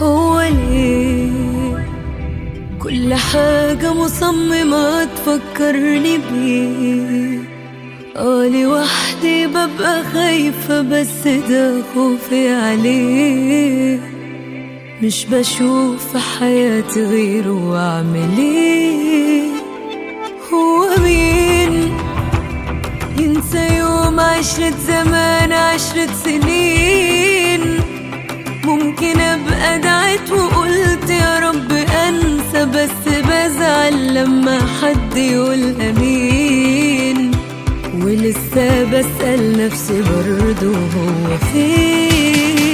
هو ليه؟ كل حاجة مصممة تفكرني بيه. آه لوحدي ببقى خايفة بس ده خوفي عليه. مش بشوف في حياتي غيره واعمل إيه؟ هو مين؟ ينسى يوم عشرة زمان عشرة سنين. دعيت وقلت يا رب أنسى بس بزعل لما حد يقول أمين. ولسه بسأل نفسي برضه هو فين؟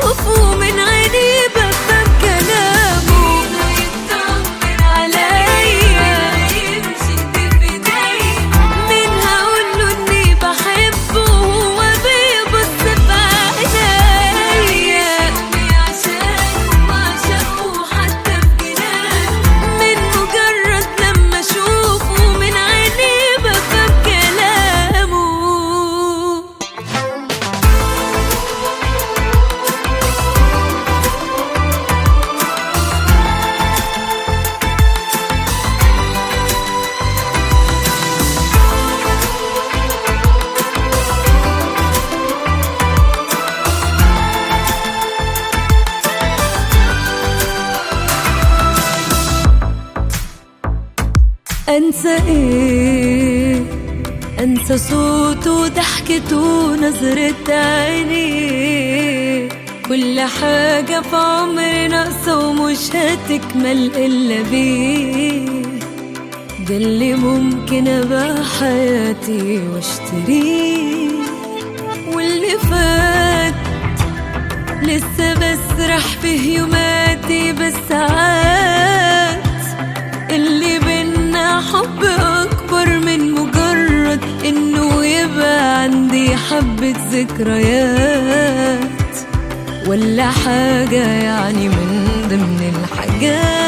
لما اشوفه من عيني بفهم انسى إيه؟ انسى صوته وضحكته ونظرة عينيه كل حاجة في عمري ناقصة ومش هتكمل إلا بيه. ده اللي ممكن أبقى حياتي وأشتريه. واللي فات لسه بسرح في يوماتي بالساعات اللي بينا حب أكبر من مجرد إنه يبقى عندي حبة ذكريات ولا حاجة يعني من ضمن الحاجات